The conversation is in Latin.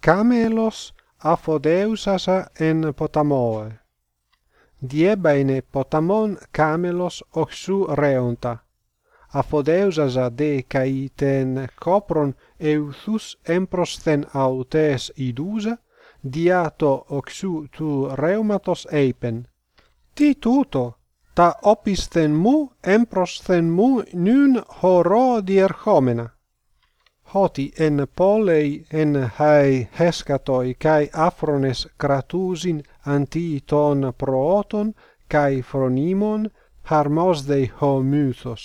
camelos aphodeusasa en potamoe. Diebaine potamon camelos oxu reonta. Aphodeusasa de kai ten copron euthus emprosthen autes idusa, diato oxu tu reumatos eipen. Ti tuto, ta opisten mu emprosthen mu nun horo dierchomena hoti en polei en hai hescatoi kai afrones anti ton prooton kai phronimon harmos dei homythos